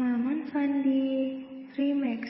Maman Fandi Remix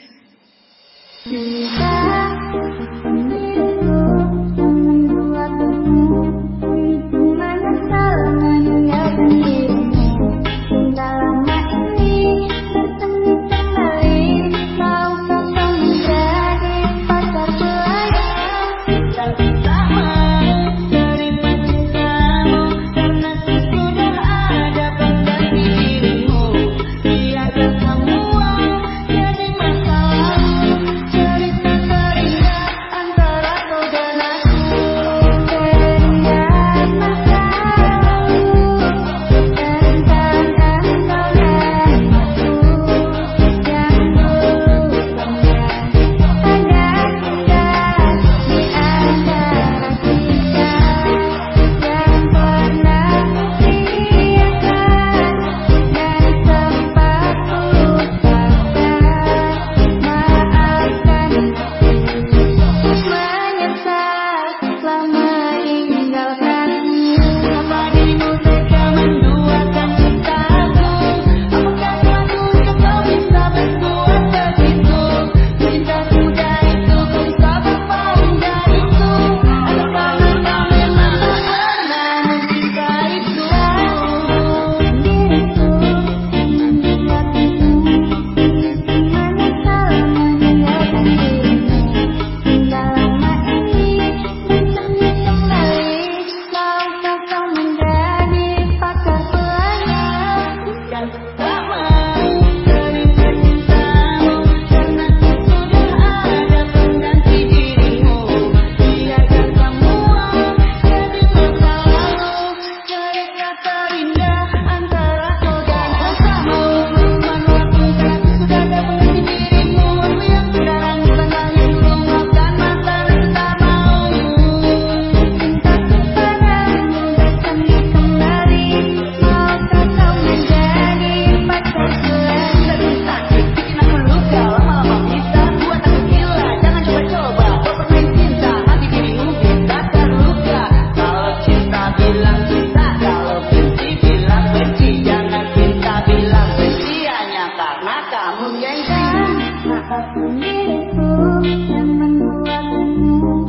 Apa pun diriku yang membuatmu